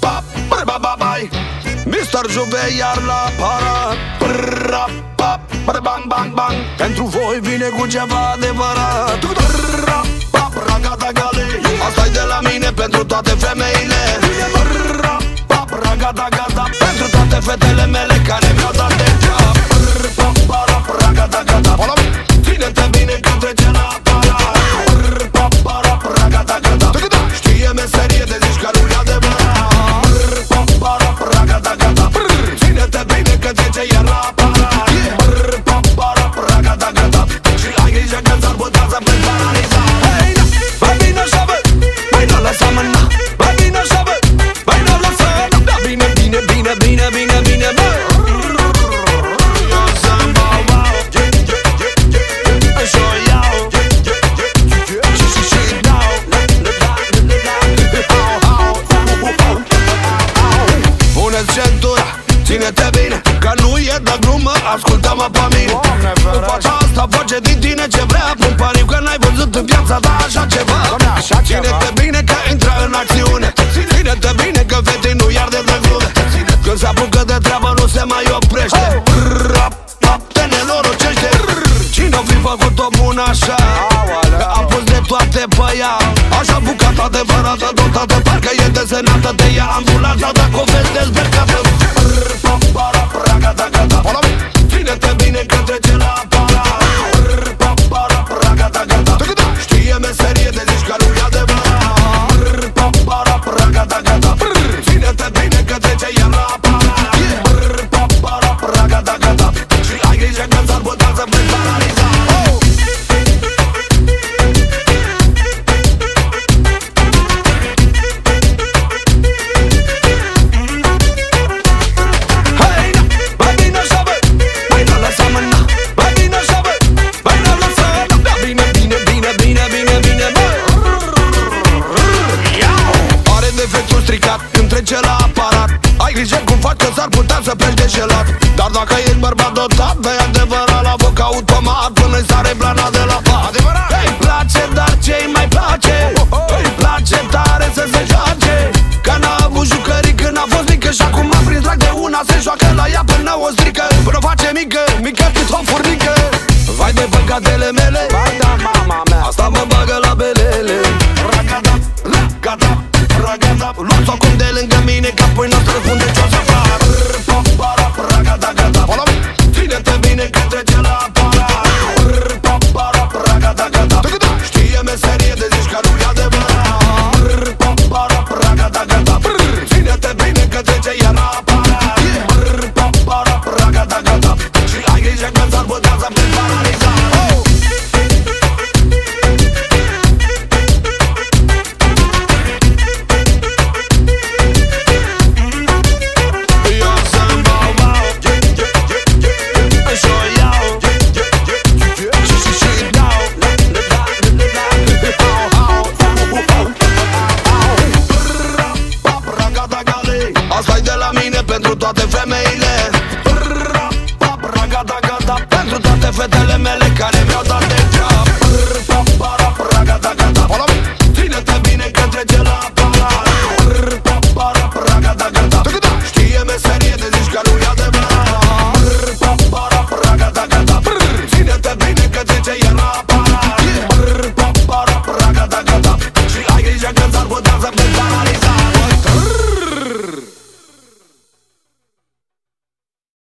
pa, bye, bye, bye, bye. Mr. Juve iar la parat Brrra, pa, bye, bang, bang, bang Pentru voi vine cu ceva adevărat Brrra, pa, ragata gale asta de la mine pentru toate femeile Brrra, pa, ragata gata Pentru toate fetele mele care mi-au dat de cap Brrra, pa, para, ragata gata Ține-te bine că trece la parat Brrra, pa, para, ragata gata Știe meserie de zici că nu e asta face din tine ce vrea. Pun pariu că n-ai văzut în viața ta așa ceva. Doamne, așa ceva? Ține-te bine că intră în acțiune. Ține-te bine că fetei nu iar de glume Când se apucă de treabă nu se mai oprește. Rap, rap, te nenorocește Cine-o fi făcut-o bună așa? Aoleu. Că a pus de toate pe ea. Așa bucata adevărată dotată Parcă e desenată de ea. Ambulanța dacă o vezi dezbercată Ține-te bine că trece Ai grijă cum faci că s-ar putea să pleci deșelat Dar dacă ești bărbat dotat Vei adevărat la foc automat Până-i sare blana de la pat. Adevărat! Îi place, dar ce-i mai place? Îi place tare să se joace. Că n-a avut jucării când a fost mică Și acum a prins drag de una Se joacă la ea până o strică. Până o face mică, mică cât o furnică. Vai de păcatele mele aparat Ragada, gata Și